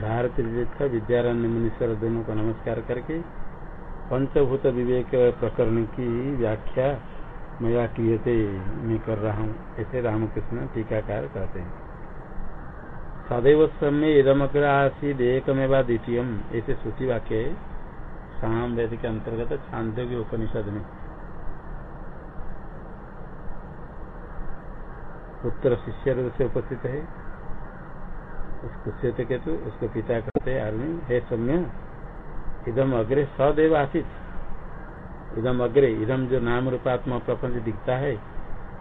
भारत तीर्थ विद्यारण्य मुनीश्वर दोनों को नमस्कार करके पंचभूत विवेक प्रकरण की व्याख्या मैं क्रियते मैं कर रहा हूँ। ऐसे रामकृष्ण टीकाकार कहते हैं। सदैव समय इदमग्र आसीद एकमेवा द्वितीय ऐसे श्रुति वाक्य साम वेद के अंतर्गत छांदोग्य उपनिषद में। पुत्र शिष्य से उपस्थित है। उसको श्वेत केतु, उसको पिता कहते आर्मी, हे सौम्य, इदम अग्रे सदैव आसित। इदम अग्रे, इदम जो नाम रूपात्मा प्रपंच दिखता है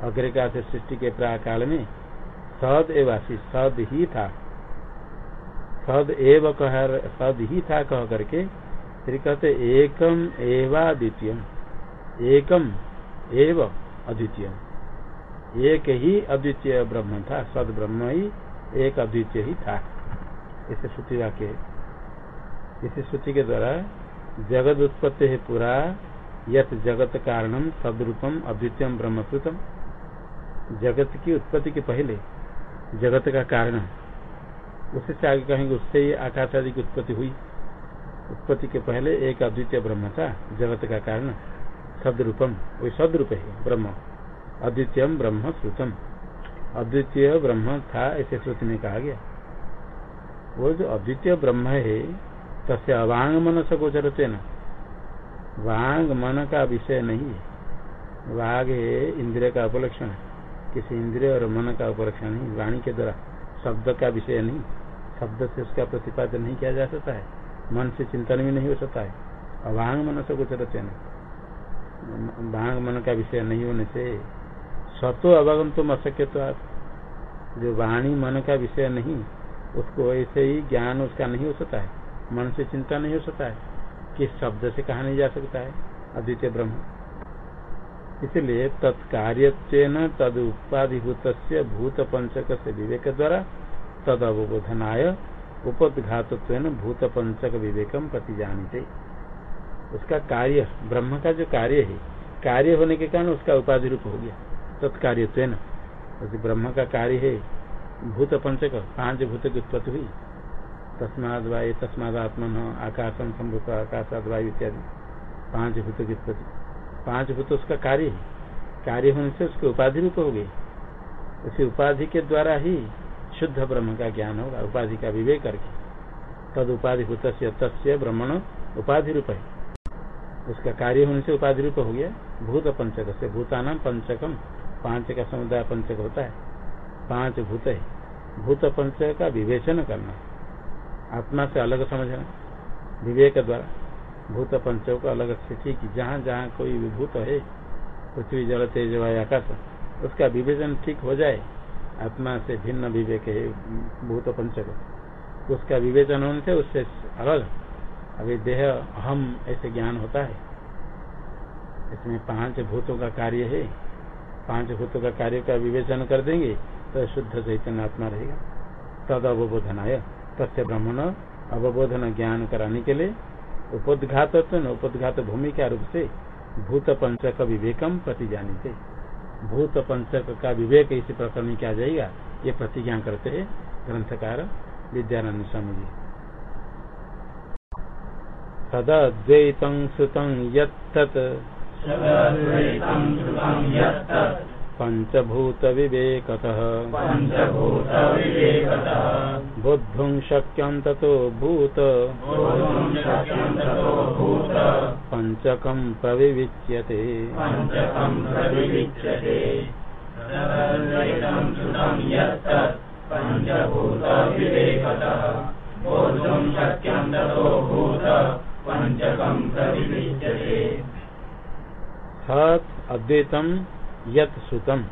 अग्रे का सृष्टि के प्राकाल में सद एव आसित सद ही था। सद एव कह सद ही था कह करके, फिर कहते एकम एवा द्वितीय एकम एव अद्वितीय एक ही अद्वितीय ब्रह्म था सद ब्रह्म ही एक अद्वितीय ही था। इसे श्रुति वाक्य। इसी श्रुति के द्वारा जगत उत्पत्ति है पूरा यथ जगत कारणम सदरूपम अद्वितीय ब्रह्मश्रुतम जगत की उत्पत्ति के पहले जगत का कारण उससे आगे कहेंगे, उससे ही आकाश आदि की उत्पत्ति हुई। उत्पत्ति के पहले एक अद्वितीय ब्रह्म था, जगत का कारण सदरूपम। वही सदरूप है ब्रह्म। अद्वितीय ब्रह्म श्रुतम। अद्वितीय ब्रह्म था ऐसे श्रुति में कहा गया। वो जो अद्वितीय ब्रह्म है, तस्य अवांग मन से गोचरते न। वांग मन का विषय नहीं है। वाघ है इंद्रिय का उपलक्षण। किसी इंद्रिय और मन का उपलक्षण नहीं, वाणी के द्वारा शब्द का विषय नहीं। शब्द से उसका प्रतिपादन नहीं किया जा सकता है। मन से चिंतन भी नहीं हो सकता है। अवांग मन से गोचरते न। वांग मन का विषय नहीं होने से सतो अवगम तुम अशक्य तो जो वाणी मन का विषय नहीं, उसको ऐसे ही ज्ञान उसका नहीं हो सकता है। मन से चिंता नहीं हो सकता है। किस शब्द से कहा नहीं जा सकता है? अद्वितीय ब्रह्म। इसलिए तत्कार्य तद उपाधिभूत भूत पंचक से विवेक द्वारा तद अवबोधनाय उपदघात भूत पंचक विवेकम प्रति जानते उसका कार्य, ब्रह्म का जो कार्य है, कार्य होने के कारण उसका उपाधि रूप हो गया। तत्कार्य ब्रह्म का कार्य है। भूत पंचक, पाँच भूत की उत्पत्ति हुई। तस्माद वायु तस्माद आत्मन आकाशम संभूत, आकाशाद वायु इत्यादि। पाँच भूत की उत्पत्ति। पाँच भूत उसका कार्य है। कार्य होने से उसके उपाधि रूप हो गए उसी उपाधि के द्वारा ही शुद्ध ब्रह्म का ज्ञान होगा, उपाधि का विवेक करके। तद उपाधि भूत तस्य ब्रह्मण उपाधि रूप है। उसका कार्य होने से उपाधि रूप हो गया। भूत पंचक से भूतानाम पंचकम। पाँच का समुदाय पंचक होता है। पाँच भूत है। भूत पंच का विवेचन करना। आत्मा से अलग समझना। विवेक द्वारा। भूत पंचक को अलग से ठीक जहाँ जहाँ कोई विभूत है, पृथ्वी, जल, तेज, वायु, आकाश, उसका विवेचन ठीक हो जाए। आत्मा से भिन्न विवेक है भूत पंचक। उसका विवेचन होने से उससे अलग। अभी देह, अहम ऐसे ज्ञान होता है। इसमें पाँच भूतों का कार्य है। पाँच भूतों का कार्य का विवेचन कर देंगे तो शुद्ध चैतन्य आत्मा रहेगा। तद अवबोधनाय तथ्य ब्राह्मण अवबोधन ज्ञान कराने के लिए उपदघात उपदघात भूमिका रूप से भूत पंचक विवेकम प्रति जानी भूत पंचक का विवेक इसी प्रकार में क्या जाएगा? ये प्रतिज्ञा करते है ग्रंथकार विद्यानंद स्वामी जी। यत्तत्। पंचभूत विवेकतः बुद्धुं शक्यं ततो भूत। पंचकं प्रविविच्यते। अद्वैतम यत सुतम।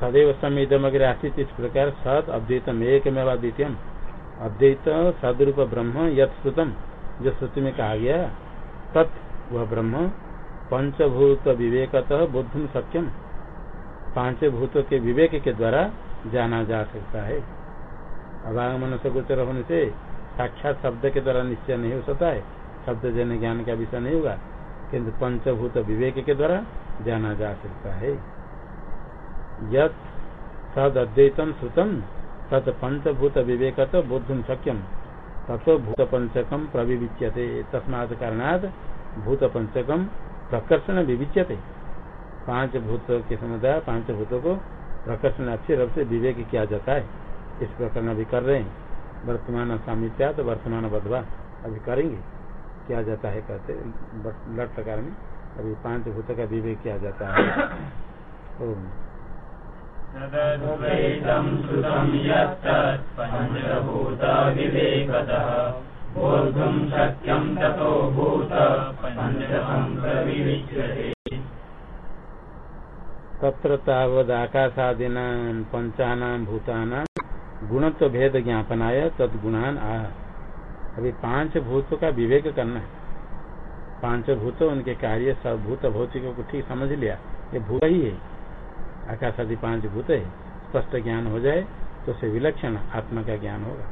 सदैव समिदम अग्र आसित इस प्रकार सत अद्वैतम एक में द्वितीय अद्वैत सदरूप ब्रह्म, यत सुतम। जो श्रुति में कहा गया तत् वह ब्रह्म। पंचभूत विवेकतः बुद्धम सत्यम। पाँच भूतों के विवेक के द्वारा जाना जा सकता है। अभागमन से गोचर होने से साक्षात शब्द के द्वारा निश्चय नहीं हो सकता है। शब्द जन ज्ञान का विषय नहीं होगा। किंतु पंचभूत विवेक के द्वारा जाना जा सकता है। यद अद्वैतम श्रुतम, तत् पंचभूत विवेक तो बोधुम शक्यम तथो भूत पंचकम प्रविविच्यते। तस्मात् कारणात् भूत पंचकम प्रकर्षण विविच्यते। पाँच भूत के समुदाय, पाँच भूतों को प्रकर्षण अच्छे रूप से विवेक किया जाता है। इस प्रकरण अभी कर रहे हैं। वर्तमान सामित्या तो वर्तमान बदवा अभी करेंगे। किया जाता है कहते लट प्रकार में अभी पाँच भूत का विवेक किया जाता है। तत्र तावदाकाशादीना पंचाना भूताना गुणत्व भेद ज्ञापनाय तदगुणान अभी पाँच भूतों का विवेक करना है। पाँच भूत, उनके कार्य सब भूत भौतिक को ठीक समझ लिया। ये भूत ही है। आकाश आदि पाँच भूत है। स्पष्ट ज्ञान हो जाए तो उसे विलक्षण आत्मा का ज्ञान होगा।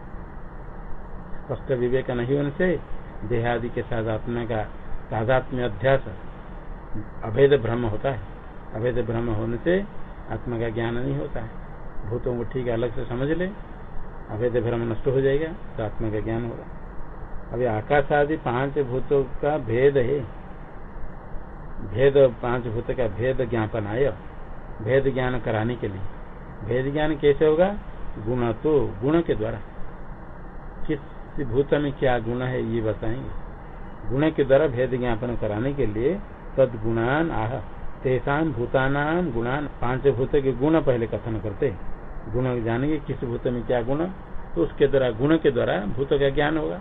स्पष्ट विवेक नहीं होने से देहादि के साथ आत्मा का तादात्म्य अध्यास, अभेद भ्रम होता है। अभेद भ्रम होने से आत्मा का ज्ञान नहीं होता है। भूतों को ठीक अलग से समझ ले, अभेद भ्रम नष्ट हो जाएगा तो आत्मा का ज्ञान होगा। अभी आकाश आदि पाँच भूतों का भेद है। भेद पाँच भूत का भेद ज्ञापन आय भेद ज्ञान कराने के लिए। भेद ज्ञान कैसे होगा? गुण तो गुण के द्वारा। किस भूत में क्या गुण है, ये बताएँगे। गुण के द्वारा भेद ज्ञापन कराने के लिए तद गुणान आह। तेसाम भूतानाम गुणान। पाँच भूत के गुण पहले कथन करते गुण जानेंगे किस भूत में क्या गुण। तो उसके द्वारा, गुण के द्वारा भूत का ज्ञान होगा।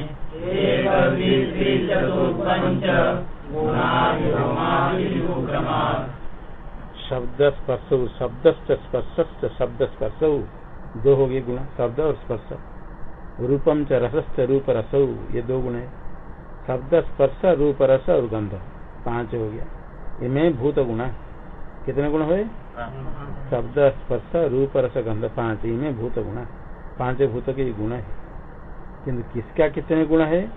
शब्द स्पर्श शब्द स्पर्श शब्द स्पर्श दो हो गए गुण शब्द और स्पर्श। रूपम च रसस्त रूप रस ये दो गुण है। शब्द स्पर्श रूप रस और गंध पाँच हो गया। इनमें भूत गुण। कितने गुण हुए? शब्द स्पर्श रूप रस गंध पाँच। इनमें भूत गुण। पाँच भूत के गुण है। किन्तु किसका कितने गुण है?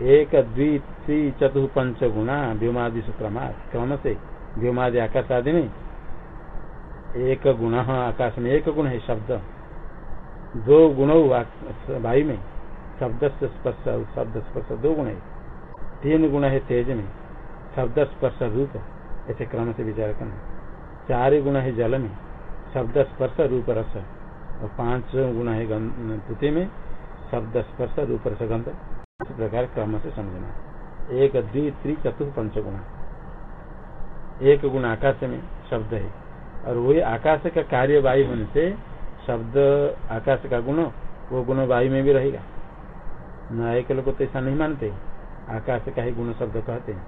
एक, द्वि, त्री, चतुः, पंच गुणा, व्योमादि क्रम क्रम से? व्योमादि आकाश आदि में। एक गुण आकाश में। एक गुण है शब्द। दो गुण वायु में। शब्द स्पर्श शब्द स्पर्श दो गुण है। तीन गुण है तेज में। शब्द स्पर्श रूप। ऐसे क्रम से विचार करना। चार गुण है जल में। शब्द स्पर्श रूप रस। और पाँच गुण है पृथ्वी में। शब्द स्पर्श, रूप रसगंध इस प्रकार क्रम से समझना। एक द्वि त्रि चतुर्थ पंच गुण एक गुण आकाश में शब्द है। और वही आकाश का कार्य वायु होने से शब्द आकाश का गुण, वो गुण वायु में भी रहेगा। न्याय के लोग तो ऐसा नहीं मानते। आकाश का ही गुण शब्द कहते हैं।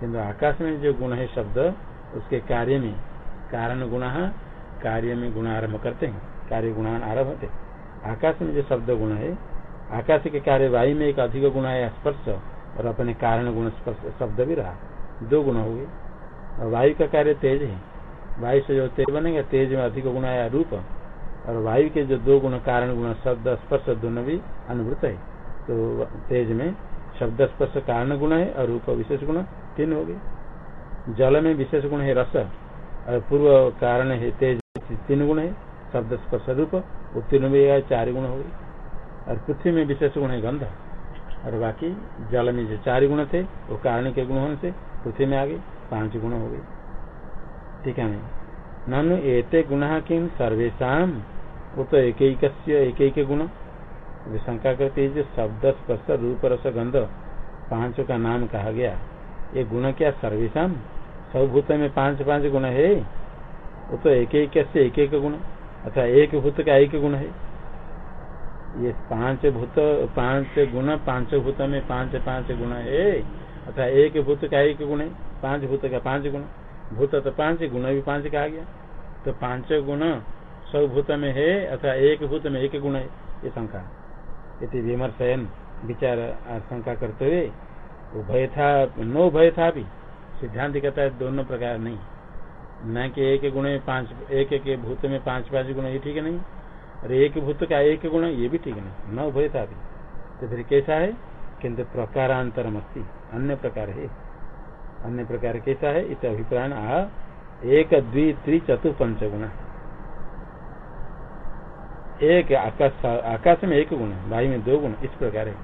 किंतु आकाश में जो गुण है शब्द, उसके कार्य में कारण गुण, कार्य में गुण आरंभ करते हैं। कार्य गुणान आरंभ होते आकाश में जो शब्द गुण है, आकाश के कार्य वायु में एक अधिक गुण है, स्पर्श, और अपने कारण गुण स्पर्श शब्द भी रहा। दो गुण हो गए। और वायु का कार्य तेज है। वायु से जो तेज बनेगा, तेज में अधिक गुण आया रूप। और वायु के जो दो गुण, कारण गुण, शब्द, स्पर्श, दोनों भी अनुभूत है। तो तेज में शब्द, स्पर्श, कारण गुण है, और रूप विशेष गुण तीन हो गए। जल में विशेष गुण है रस, और पूर्व कारण है तेज, तीन गुण है, शब्द, स्पर्श, रूप उत्तीर्ण भी चार गुण हो गए और पृथ्वी में विशेष गुण है गंध। और बाकी जल में जो चार गुण थे, वो कारण के गुण होने से पृथ्वी में आ गए पाँच गुण हो गए। ठीक है ननु एते गुण किम सर्वेशा वो तो एक एक एक गुण शंका करते है, जो शब्द स्पर्श रूप रस गंध, पाँचों का नाम कहा गया। ये गुण क्या सर्वेशा सब भूत में पाँच पाँच गुण है? वो तो एक एक एक एक गुण। अथा एक भूत का एक गुण है? ये पाँच भूत, पाँच गुण, पाँच भूत में पाँच पाँच गुण है। अथा एक भूत का एक गुण है? पाँच भूत का पाँच गुण। भूत तो पाँच गुण भी पाँच कहा गया। तो पाँच गुण सब भूत में है अथवा एक भूत में एक गुण है। ये शंका। इति विमर्शयन विचार शंका करते हुए उभय था नो भय था भी सिद्धांत कहता है दोनों प्रकार नहीं। न कि एक गुण में पाँच, एक एक भूत में पाँच पाँच गुण, ये ठीक नहीं? और एक भूत का एक गुण, ये भी ठीक नहीं। न उभय था भी। तो फिर कैसा है? किंतु प्रकारांतरम अस्ती। अन्य प्रकार है। अन्य प्रकार कैसा है? इत अभिप्राय आ, एक, द्वि, त्रि, चतु, पंच गुण। एक आकाश आकाश में एक गुण वायु में दो गुण, इस प्रकार है।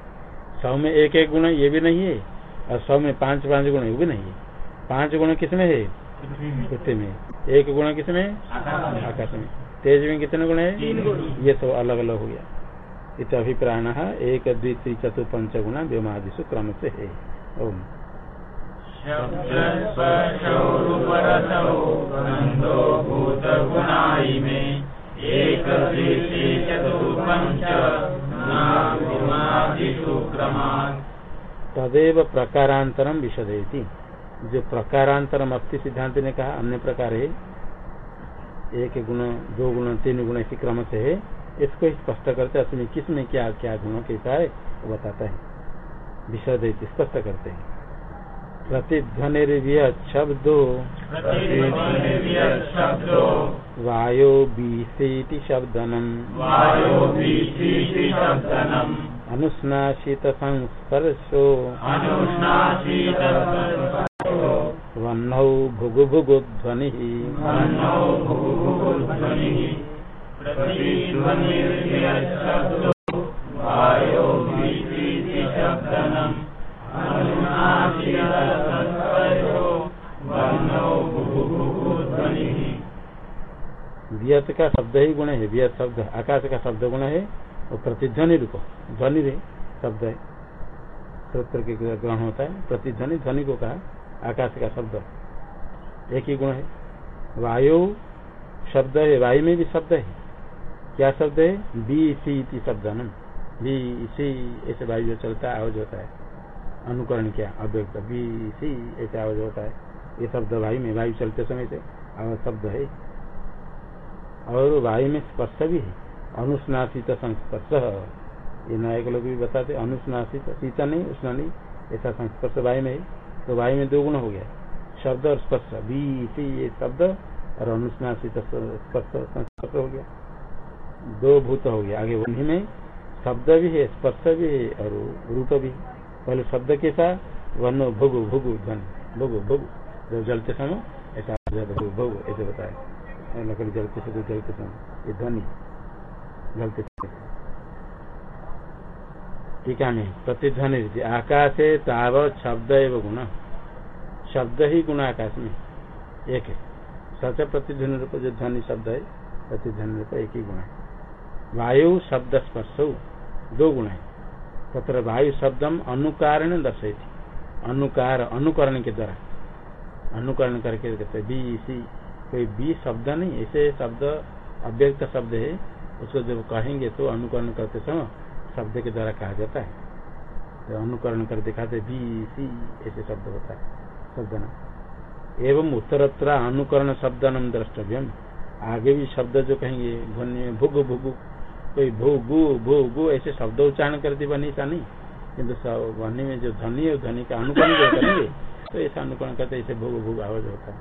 सौ में एक एक गुण, ये भी नहीं है। और सौ में पाँच पाँच गुण, ये भी नहीं है। पाँच गुण किसमें है? पृथ्वी में? एक गुण किसमें आकाश में तेज में कितने गुण है? ये तो अलग अलग हो गया। इत अभिप्राण एक द्वितीय चतुर् पंच गुण व्योमादिशु क्रम से है। ओम। तदेव प्रकारांतरम विशदयती जो प्रकारांतरम अस्थि सिद्धांत ने कहा अन्य प्रकार है। एक गुण दो गुण तीन गुण इसी क्रम से है। इसको स्पष्ट करते हैं किसमें क्या क्या गुण कैसा है वो बताता है। विशद स्पष्ट करते हैं। प्रतिध्वनिर्व्य शब्दो। वायो बीसीति शब्दनम। अनुस्नाशित संस्पर्शो वह्नौ भुगु भुगु ध्वनि व्यत का शब्द ही गुण है व्यत शब्द आकाश का शब्द गुण है प्रतिध्वनि रूप ध्वनि रे, शब्द है। सूत्र के ग्रहण होता है, प्रतिध्वनि, ध्वनि को कहा, आकाश का शब्द। एक ही गुण है। वायु शब्द है, वायु में भी शब्द है। क्या शब्द है? बी, सी शब्द न? बी, सी, ऐसे वायु जो चलता है, आवाज़ होता है। अनुकरण क्या? अव्यक्त। बी, सी, ऐसे आवाज़ होता है। ये शब्द वायु में, वायु चलते समय से आवाज़ शब्द है। और वायु में स्पर्श भी है। अनुस्नासित संस्पर्श ये नायक लोग भी बताते, अनुस्नासित सीता नहीं उष्णा नहीं, ऐसा संस्पर्श वायु में तो वायु में दो गुण हो गया, शब्द और स्पर्श। बी, सी, ये शब्द और अनुस्नासित स्पर्श संस्पर्श हो गया। दो भूत हो गया, आगे उन्हीं में शब्द भी है, स्पर्श भी है और रूप भी पहले शब्द के साथ वनो भुगु भुगु, ध्वन, भुगु भुगु। जब जलते समय, ऐसा भुगु भुगु, ऐसे बताया। लकड़ी जलते से जलते समय, ये ध्वनि। जलते ठीक है प्रतिध्वनि आकाशे ताव शब्द एवं गुण। शब्द ही गुण आकाश में। एक है। सच प्रतिध्वनि रूप जो ध्वनि शब्द है, प्रतिध्वनि रूप एक ही गुण है। वायु शब्द स्पर्श दो गुण है। तथा वायु शब्दम अनुकारण दर्शे थी अनुकार, अनुकरण के द्वारा। अनुकरण करके कहते बी सी कोई बी शब्द नहीं, ऐसे शब्द, अव्यक्त शब्द है उसको जब कहेंगे तो अनुकरण करते समय शब्द के द्वारा कहा जाता है। तो अनुकरण कर दिखाते, बी, सी, ऐसे शब्द होता है। शब्द एवं उत्तरत्र अनुकरण शब्दनम द्रष्टव्यम। आगे भी शब्द जो कहेंगे, ध्वनि, भुग, भुगु, कोई भू गु भू गु ऐसे शब्द उच्चारण करते बनी सा नहीं। किन्तु ध्वनि में जो ध्वनि है, ध्वनि का अनुकरण जो करेंगे तो ऐसा अनुकरण करते, ऐसे भूग भूग आवाज़ होता है।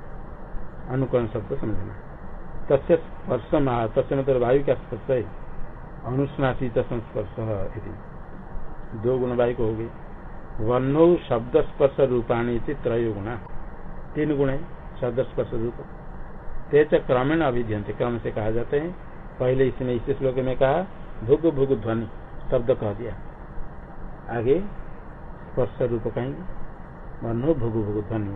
अनुकरण शब्द समझना। तस्य स्पर्श, तस्य मतलब वायु का स्पर्श है अनुस्नासित संस्पर्श दो गुण वायु को हो गई। वर्णो शब्द स्पर्श रूपाणी थी त्रय गुणा। तीन गुण है शब्द स्पर्श रूप तेज क्रमेण अभिध्यंत क्रम से कहा जाते हैं। पहले इसने इस श्लोक में कहा, भुग भुग ध्वनि, शब्द कह दिया। आगे स्पर्श रूप कहेंगे। वर्णो भुग भुग ध्वनि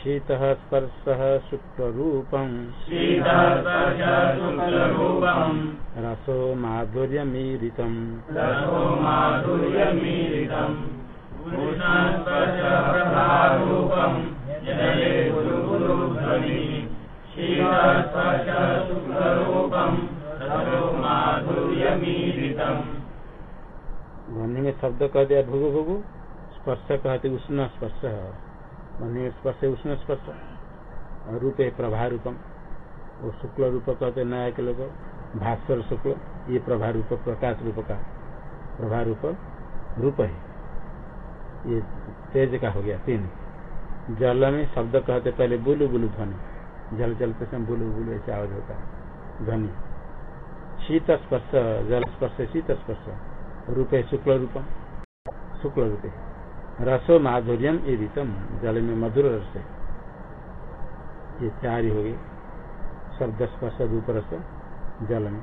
शीत स्पर्श शुक्लरूपम्। रसो माधुर्यमीरितम्। ध्वनि में शब्द कह दिया भुगु भुगु। स्पर्श कहते उष्ण स्पर्श। ध्वनि में स्पर्श उष्ण स्पर्श। रूप है प्रभा रूपम वो शुक्ल रूप कहते नया के लोग। भास्कर शुक्ल, ये प्रभा रूप प्रकाश रूप का प्रभा रूप रूप है। ये तेज का हो गया, तीन। जल में शब्द कहते, पहले बुलु बुलु ध्वनि। जल चलते समय बुलु बुलु ऐसे आवाज़ होता है, ध्वनि। शीत स्पर्श, जल स्पर्श, शीत स्पर्श। रूप है शुक्ल रूपम। शुक्ल रूप। है रसो माधुर्यम ईरितम जल में मधुर रस है। ये चार ही हो गए शब्द स्पर्श रूप रस जल में।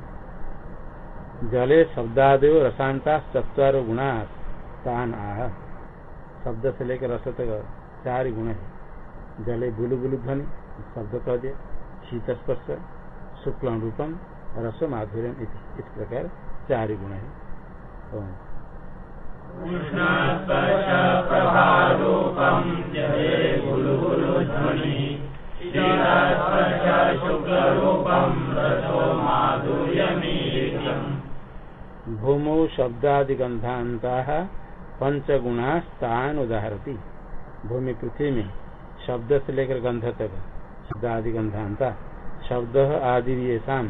जले शब्दादेव रसांता चतवार गुणा तान आह। शब्द से लेकर रस तक चार गुण है। जले बुलु बुलु ध्वनि, शब्द कह दिया शीत स्पर्श, शुक्ल रूपम, रस माधुर्यम इस प्रकार चार गुण है ओम। उष्णस्पर्शप्रभारूपम् जले बुलुबुलु ध्वनिः शीतस्पर्शशुक्लरूपम् रसो माधुर्यमीरितम् भूमौ शब्दादिगंधांता पंचगुणास्तान उदाहरती भूमि पृथ्वी में शब्द से लेकर गंध तक शब्दादि गंधांता शब्द आदि ये शाम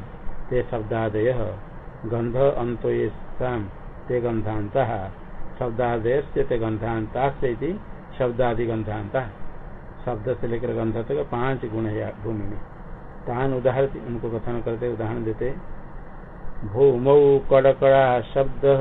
ते शब्दादय। गंध अंतो ये शाम ते गंधांता शब्दादय से गंधांता से शब्दादि गंधांता शब्द से लेकर गंध तक पाँच गुण है भूमि में तान उदाहरण उनको कथन करते, उदाहरण देते। भूमौ कडकडा शब्दः।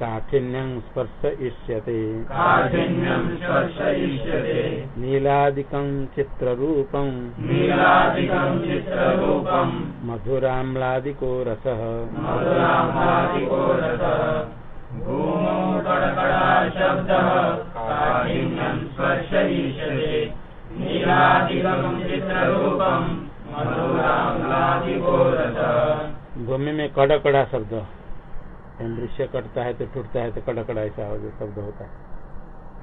काठिन्यं स्पर्श इष्यते। काठिन्यं स्पर्शयिष्यते नीलादिकं चित्ररूपं। नीलादिकं चित्ररूपम् मधुराम्लादिको रसः। मधुराम्लादिको रसः। भूमौ कडकडा शब्दः काठिन्यं स्पर्शयिष्यते नीलादिकं चित्ररूपम् मधुराम्लादिको रसः। भूमि में कड़कड़ा शब्द। दृश्य कटता है तो टूटता है तो कड़कड़ा ऐसा हो जो शब्द होता है।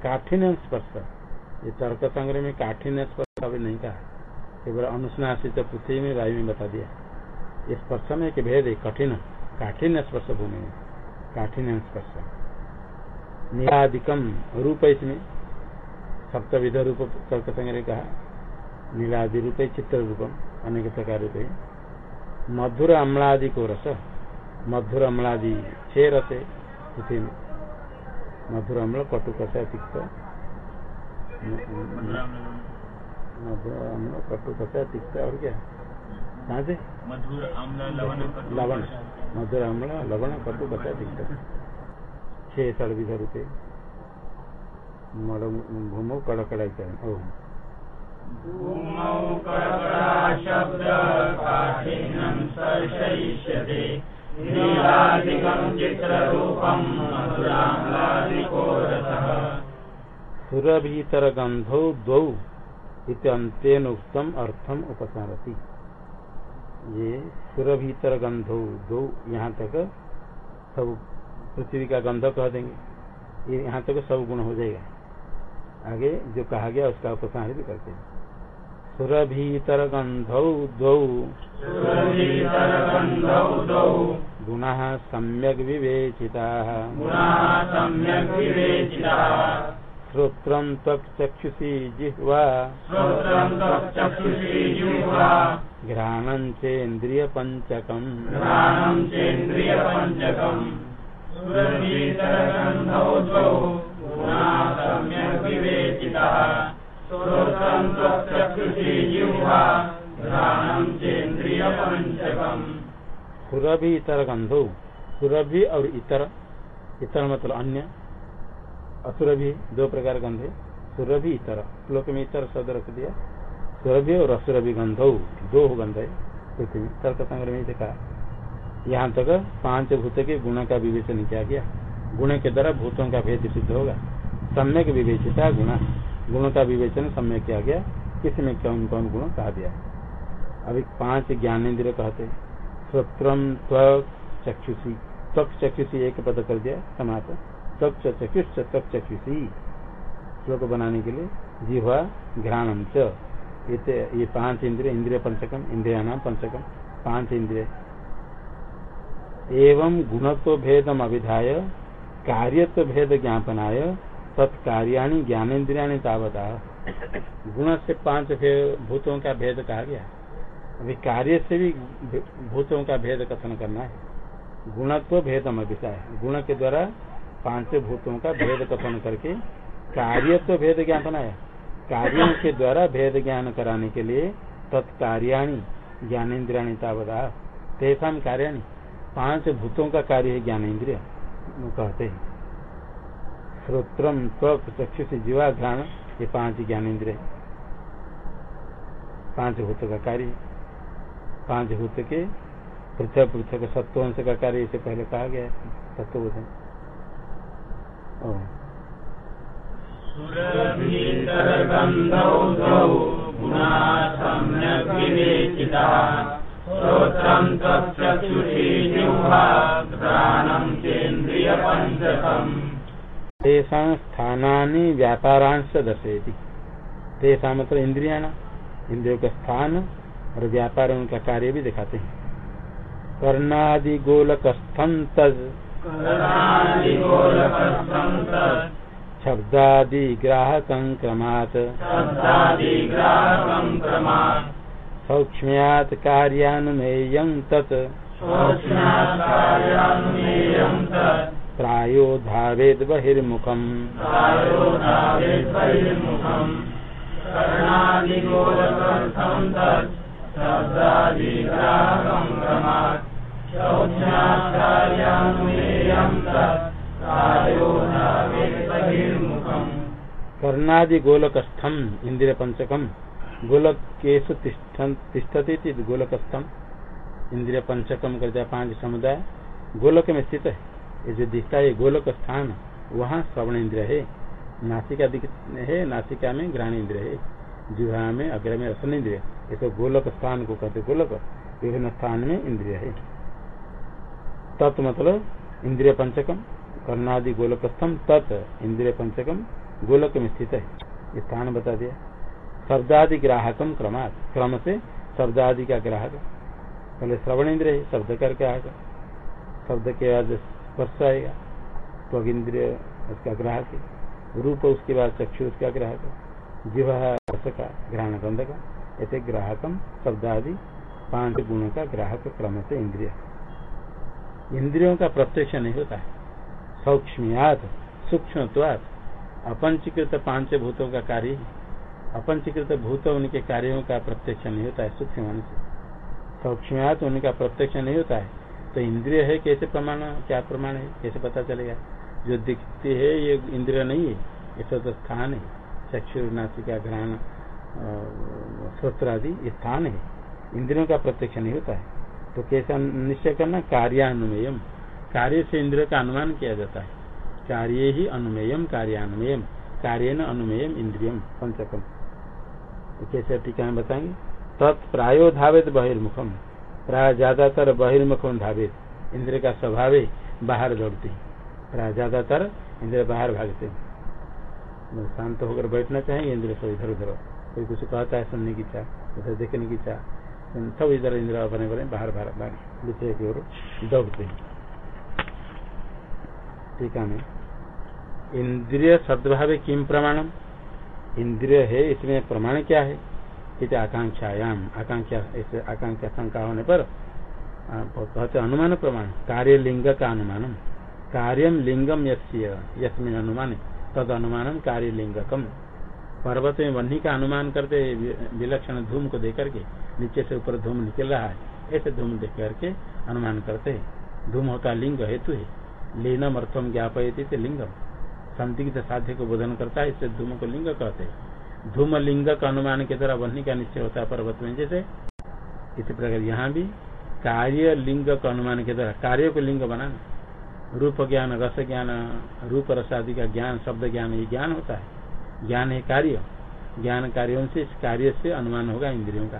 काठिन्य स्पर्श। ये तर्क संग्रह में काठिन्य स्पर्श अभी नहीं कहा। केवल अनुस्नासित पृथ्वी में वायु में बता दिया। इस स्पर्श में एक भेद है, कठिन। काठिन्य स्पर्श भूमि में। काठिन्य स्पर्श। नीलाधिकम रूप इसमें। सप्तविध रूप तर्क संग्रह कहा। नीलादि रूप चित्र रूपम, अनेक प्रकार रूप मधुर अम्लादि को रस। मधुर अम्लादि छह रस है पृथ्वी में मधुर अम्ल कटु कषा तिक्त मधुर अम्ल कटु कषा तिक्त और क्या? कहाँ से? मधुर अम्ल लवण लवण। मधुर अम्ल लवण कटु कषा तिक्त छह षडविध रूपे भूमो कड़कड़ा ओम भूमौ कडकडा शब्दः काठिन्यं चित्ररूपं मधुराम्लादिको सुरभीतर गंधौ द्वौ इत्यंतेन उक्तम अर्थम उपसारती। ये सुरभीतर गंधौ दो यहाँ तक सब पृथ्वी का गंध कह देंगे। ये यहाँ तक सब गुण हो जाएगा। आगे जो कहा गया उसका उपसारित करते हैं। द्वौ सुरभीतरगन्धौ द्वौ गुण सम्यक विवेचिता। श्रोत्रं त्वक्चक्षुषी जिह्वा। घ्राणं चेन्द्रियपञ्चकम् सम्यक् विवेचिताः। सुरभि इतर गंधो सुरभि और इतर इतर मतलब अन्य, असुरभि, दो प्रकार गंधे सुरभि इतर, श्लोक में इतर शब्द रख दिया। सुरभि और असुरभि गंधो दो गंध है पृथ्वी तर्क संग्रह में देखा। यहाँ तक पाँच भूत के गुण का विवेचन किया गया। गुण के द्वारा भूतों का भेद सिद्ध होगा। सम्यक विवेचिता गुण। गुण का विवेचन समय किया गया किसमें कौन कौन गुण कहा गया अभी पाँच ज्ञानेन्द्र कहते श्रोत्रम चक्षुषी त्वक चक्षुषी एक पद कर दिया, समाप्त। त्वक चक्षुष त्वक चक्षुषी श्लोक बनाने के लिए जिह्वा घ्राणम च। ये पाँच इंद्रिय इंद्रिय पंचकम इंद्रिया नाम पंचकम, पाँच इंद्रिय। एवं गुणत्व भेदम अभिधाय कार्यत्व भेद ज्ञापनाय तत्कार्याणी ज्ञानेन्द्रिया तावता गुण से पाँच भूतों का भेद कहा गया अभी कार्य से भी भूतों का भेद कथन करना है। गुणत्व भेदम अभिषाय गुण के द्वारा पाँच भूतों का भेद कथन करके कार्यत्व भेद ज्ञापन आया कार्यों के द्वारा भेद ज्ञान कराने के लिए तत्कार्याणी ज्ञानेन्द्रिया तावदा तेषा कार्याणी। पाँच भूतों का कार्य है ज्ञानेन्द्रिय। कहते हैं। श्रोत्रम त्वक चक्षु जीवा घ्राण ये पाँच ज्ञानेन्द्रिय पाँच भूत का कार्य। पाँच भूत के पृथक पृथक सत्वंश का कार्य, इसे पहले कहा गया सत्वबोधन तेषा स्थानानि व्यापारांश दर्शयति। तेषा मतलब इंद्रिया इंद्रियों का स्थान और व्यापार उनका कार्य भी दिखाते हैं। कर्णादि गोलक शब्दादि ग्राहक क्रमात्। सौक्ष्म्यात् कार्यानुमेय तत्। प्रायो धावेद बहिर्मुखम कर्णादि गोलकस्थम इंद्रिय पंचकम गोलक केसु तिष्ठती गोलकस्थम इंद्रिय पंचकम कर पाँच समुदाय गोलक में स्थित है ये जो दिखता है गोलक स्थान, वहाँ श्रवण इंद्रिय है। नासिका है, नासिका में ग्रहण इंद्र है। जुहा में, अग्र में रसन इंद्रिय ये तो गोलक स्थान को कहते गोलक। विभिन्न स्थान में इंद्रिय है। तत् मतलब इंद्रिय पंचकम, कर्णादि गोलक स्थम तत् इंद्रिय पंचकम, गोलक में स्थित है। स्थान बता दिया। शब्दादि ग्राहकम क्रमात। क्रम से शब्दादि का ग्राहक। पहले श्रवण इंद्र है, शब्द कर ग्राहक। शब्द के बाद स्पर्श आएगा तो इंद्रिय उसका ग्राहक है। रूप उसके बाद चक्षु उसका ग्राहक जीव रस का ग्रहण गंध का ऐसे ग्राहकम, शब्दादि, पाँच गुणों का ग्राहक क्रम से इंद्रिय। इंद्रियों का प्रत्यक्ष नहीं होता है। सौक्ष्मियात सूक्ष्म अपंचीकृत पाँच भूतों का कार्य अपंचीकृत भूत उनके कार्यों का प्रत्यक्ष नहीं होता है, सूक्ष्म से सौक्ष्मियात उनका प्रत्यक्ष नहीं होता है। तो इंद्रिय है, कैसे प्रमाण, क्या प्रमाण है, कैसे पता चलेगा? जो दिखती है, ये इंद्रिय नहीं है, ये तो स्थान है। चक्षु, नासिका, घ्राण आदि, ये स्थान है। इंद्रियों का प्रत्यक्ष नहीं होता है। तो कैसा निश्चय करना? कार्यानुमेयम। कार्य से इंद्रिय का अनुमान किया जाता है। कार्य ही अनुमेयम, कार्यानुमेयम। कार्य न अनुमेयम, इंद्रियम, पंचकम। कैसे टीका बताएँगे? तत्प्रायो धावित बहिर्मुखम। प्राय ज़्यादातर बहिर्मुख धावित इंद्र का स्वभाव बाहर दौड़ते प्राय ज़्यादातर इंद्र बाहर भागते शांत होकर बैठना चाहिए, इंद्र सब इधर उधर। कोई कुछ कहता है सुनने की चाह, उधर देखने की चाह सब इधर इंद्र बने बने, बाहर बाहर दूसरे की ओर दौड़ते हैं। ठीक है इंद्रिय सद्भाव किम प्रमाणम? इंद्रिय है, इसमें प्रमाण क्या है? इसे आकांक्षायाम। आकांक्षा ऐसे आकांक्षा शंका होने पर कहते अनुमान प्रमाण। कार्य लिंग का अनुमानम कार्यम लिंगम यस्मिन अनुमान। तद अनुमानम कार्य लिंगकम पर्वत में वन्नी का अनुमान करते विलक्षण धूम को देख करके नीचे से ऊपर धूम निकल रहा है। ऐसे धूम देख करके अनुमान करते है। धूम होता लिंग हेतु है। लीनम अर्थम ज्ञापयती लिंगम। संदिग्ध साध्य को बोधन करता है, इससे धूम को लिंग कहते हैं। धूम लिंग का अनुमान के द्वारा वन्नी का निश्चय होता है पर्वत में। जैसे इसी प्रकार यहाँ भी कार्य लिंग का अनुमान के द्वारा कार्य को लिंग बनाना। रूप ज्ञान, रस ज्ञान, रूप रस आदि का ज्ञान, शब्द ज्ञान, ये ज्ञान होता है। ज्ञान है कार्य। ज्ञान कार्यों से, इस कार्य से अनुमान होगा इंद्रियों का।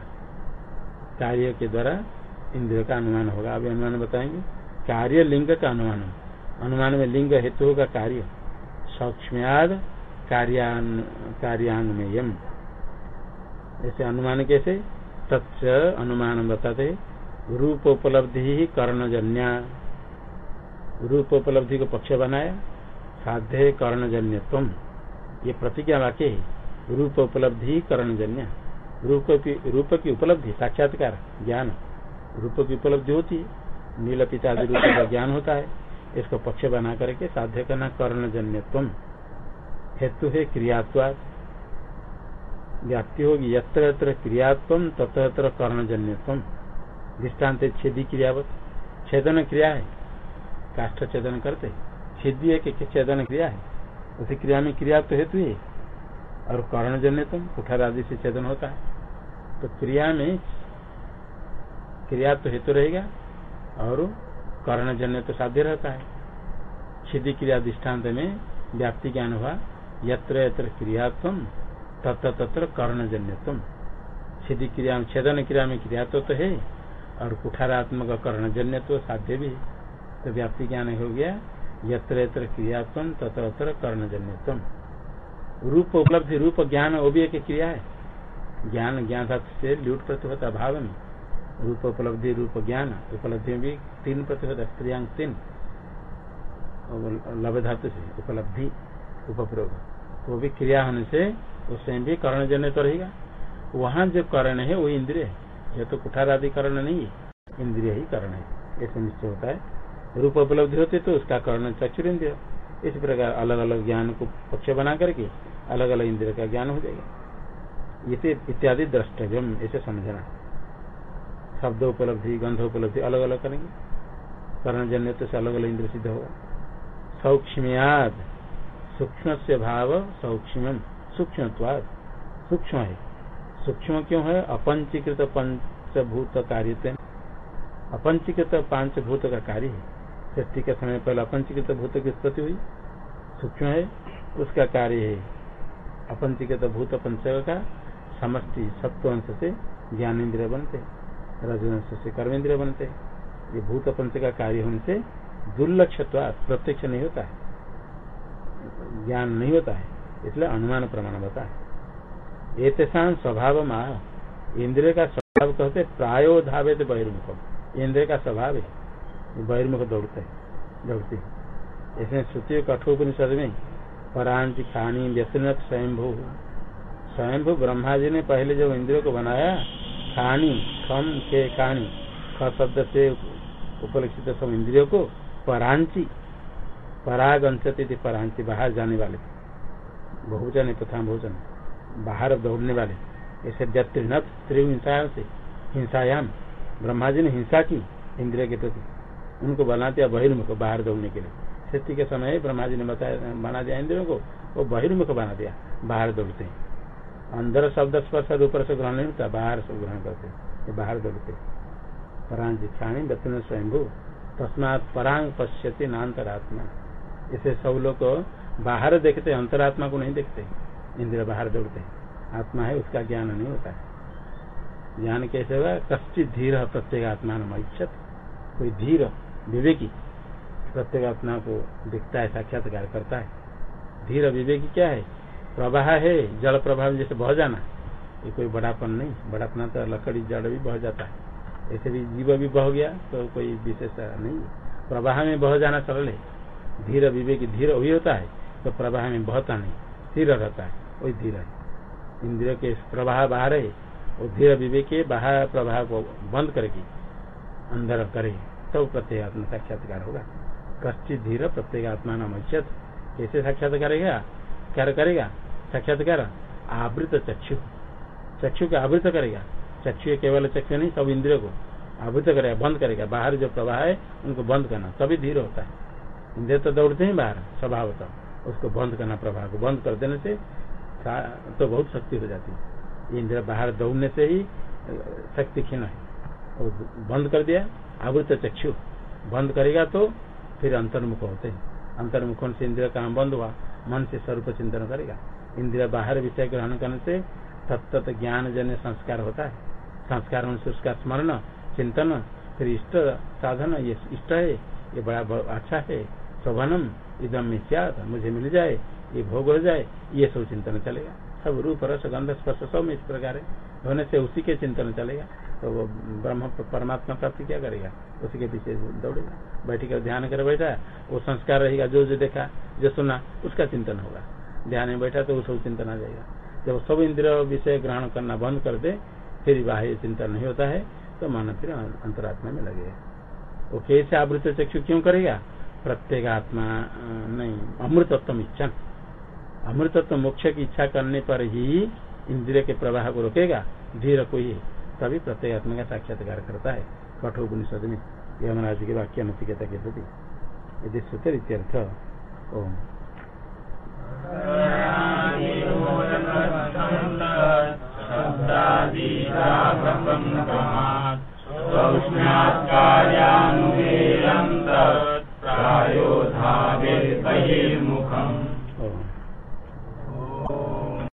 कार्य के द्वारा इंद्रियों का अनुमान होगा। अभी अनुमान बताएँगे। कार्य लिंग का अनुमान। अनुमान में लिंग हेतु होगा कार्य। सौक्ष्म्याद कार्यान्वयम। ऐसे अनुमान कैसे? तत्व अनुमान बताते रूप उपलब्धि ही कर्णजन्या। रूप उपलब्धि को पक्ष बनाया, साध्य कर्णजन्यत्व ये प्रतिज्ञा वाक्य है रूप उपलब्धि कर्णजन्य। रूप की रूप की उपलब्धि, साक्षात्कार, ज्ञान। रूप की उपलब्धि होती है, नील पिता रूप का ज्ञान होता है, इसको पक्ष बना करके साध्य करना कर्णजन्यत्व हेतु है क्रियात्वाद। व्याप्ति होगी, यत्र यत्र क्रियात्म तत्र कर्णजन्यत्व। दृष्टांत छेदी क्रियावत। छेदन क्रिया है, काष्ठ छेदन करते। छेदी है कि छेदन क्रिया है? उसी क्रिया में क्रिया तो हेतु है। और कर्णजन्यत्म कुठार आदि से छेदन होता है। तो क्रिया में क्रिया तो हेतु रहेगा, और कर्णजन्य तो साध्य रहता है। छिदी क्रिया दृष्टांत में व्याप्ति ज्ञान हुआ। यत्र यत्र क्रियात्म तत्र तत्र कर्णजन्यत्म छिदी क्रिया छेदन क्रिया में क्रिया तो, है और कुठारात्मक कर्णजन्य तो साध्य भी तो व्याप्ति ज्ञान हो गया यत्र यत्र क्रियात्म तत्र तत्र कर्णजन्यत्म रूप उपलब्धि रूप ज्ञान वो भी एक क्रिया है। ज्ञान ज्ञान से लूट प्रति होता भाव में रूप उपलब्धि रूप ज्ञान उपलब्धि में भी तीन प्रतिशत स्त्रियांग तीन। लभ धातु से उपलब्धि। उपप्रयोग तो भी क्रिया होने से उसमें भी कर्ण जन्य तो रहेगा। वहाँ जो करण है वही इंद्रिय है। यह तो कुठार आदि कर्ण नहीं है। इंद्रिय ही करण है। ऐसा निश्चय होता है। रूप उपलब्धि होते तो उसका कर्ण चक्षुर इंद्रिय इस प्रकार अलग अलग ज्ञान को पक्ष बना करके अलग अलग इंद्रिय का ज्ञान हो जाएगा। इत्यादि द्रष्टव्यम ऐसे समझना। शब्द उपलब्धि, गंध उपलब्धि अलग अलग करेंगे। कर्ण जन्य से अलग अलग इंद्र सिद्ध होगा। सौक्ष्म्याद। सूक्ष्म से भाव सौक्ष्म। सूक्ष्म सूक्ष्म है। सूक्ष्म क्यों है? अपंचीकृत पंचभूत कार्य अपंचीकृत पाँच भूत का कार्य है। सृष्टि के समय पहले अपंचीकृत भूत की उत्पत्ति हुई। सूक्ष्म है, उसका कार्य है। अपंचीकृत भूत पंचक का समष्टि सप्त अंश से ज्ञान इंद्रिय बनते। रजवंश से कर्मेंद्रिय बनते। ये भूत पंच का कार्य होने से दुर्लक्ष प्रत्यक्ष नहीं होता है। ज्ञान नहीं होता है, इसलिए अनुमान प्रमाण होता है। एतसान स्वभाव माह इंद्रिय का स्वभाव कहते प्रायो धावे बहिर्मुख इंद्रिय का स्वभाव है बहिर्मुख दौड़ते है दौड़ते है। इसमें श्रुति कठोपनिषद में परांति खानी व्यसनक स्वयंभू। स्वयंभू ब्रह्मा जी ने पहले जब इंद्रियों को बनाया, खानी, खम के कहानी ख शब्द से उपलक्षित सब इंद्रियों को परांची पराग अंशति परांची बाहर जाने वाले। बहुजन तथा भोजन बाहर दौड़ने वाले। ऐसे व्यक्तिनत त्रिहिंसा से, हिंसायाम। ब्रह्मा जी ने हिंसा की इंद्रिय के प्रति। उनको बना दिया बहिर्मुख बाहर दौड़ने के लिए। सृष्टि के समय ब्रह्मा जी ने बताया, बना दिया इंद्रियों को, वो बहिर्मुख बना दिया, बाहर दौड़ते हैं। अंदर शब्द स्पर्श ऊपर से ग्रहण नहीं होता, बाहर से ग्रहण करते ये बाहर दौड़ते परांग क्षाणी व्यक्ति स्वयंभू तस्मात परांग पश्यति नान्तरात्मा इसे सब लोग बाहर देखते, अंतरात्मा को नहीं देखते इंद्र बाहर दौड़ते आत्मा है, उसका ज्ञान नहीं होता है। ज्ञान कैसे होगा? कश्चित धीर प्रत्येक आत्मा इच्छत, कोई धीर, विवेकी प्रत्येक आत्मा को दिखता है, साक्षात्कार करता है। धीर, विवेकी क्या है? प्रवाह है, जल प्रभाव जैसे बह जाना। ये कोई बड़ापन नहीं, बड़ापना तो लकड़ी, जड़ भी बह जाता है। ऐसे भी जीव भी बह गया तो कोई विशेष नहीं प्रवाह में बह जाना सरल है। धीर विवेक धीर वही होता है तो प्रवाह में बहता नहीं स्थिर रहता है, वही धीर है। इंद्रिय के प्रवाह बाहर है, वो धीर विवेक बाहर प्रवाह को बंद करके अंदर करे, तब तो प्रत्येक आत्मा साक्षात्कार होगा। कश्चित धीर प्रत्येक आत्मा नाम कैसे साक्षात्कार करेगा? क्या करेगा? साक्षात्कार आवृत चक्षु चक्षु को आवृत करेगा। चक्षु केवल चक्षु नहीं, सब इंद्रियों को आवृत करेगा, बंद करेगा। बाहर जो प्रवाह है, उनको बंद करना, तभी धीरे होता है। इंद्रिय तो दौड़ते हैं बाहर स्वभाव तो उसको बंद करना प्रभाव को बंद कर देने से तो बहुत शक्ति हो जाती है। इंद्रिय बाहर दौड़ने से ही शक्ति क्षीण है। और बंद कर दिया आवृत चक्षु। बंद करेगा तो फिर अंतर्मुख होते हैं। अंतर्मुख से इंद्रिय काम बंद हुआ, मन से स्वरूप चिंतन करेगा। इंद्रिय बाहर विषय ग्रहण करने से तत्त ज्ञान जन्य संस्कार होता है। संस्कार से उसका स्मरण, चिंतन, फिर इष्ट साधन, ये इष्ट है, ये बड़ा अच्छा है। शोभनम इदम मिथ्यात, मुझे मिल जाए, ये भोग हो जाए, ये सब चिंतन चलेगा। सब रूप, रस, गंध, स्पर्श, सब में इस प्रकार है। होने से उसी के चिंतन चलेगा तो वो ब्रह्म परमात्मा प्राप्ति क्या करेगा? उसी के पीछे दौड़ेगा। बैठ कर ध्यान कर बैठा, वो संस्कार रहेगा, जो जो देखा, जो सुना, उसका चिंतन होगा। ध्यान में बैठा तो वो सब चिंतन आ जाएगा। जब सब इंद्र विषय ग्रहण करना बंद कर दे, फिर बाह्य चिंतन नहीं होता है तो मानव फिर अंतरात्मा में लगेगा वो कैसे आवृत चक्षु क्यों करेगा? प्रत्येक आत्मा नहीं अमृतत्व इच्छा। अमृतत्व मोक्ष की इच्छा करने पर ही इंद्रिय के प्रवाह को रोकेगा, धीर कोई तभी प्रत्येक आत्मा का साक्षात्कार करता है। कठोपनिषद में यमराज के वाक्य अनुतिकता के प्रति यदि सूत्र इत्यर्थ, ओम। यो धा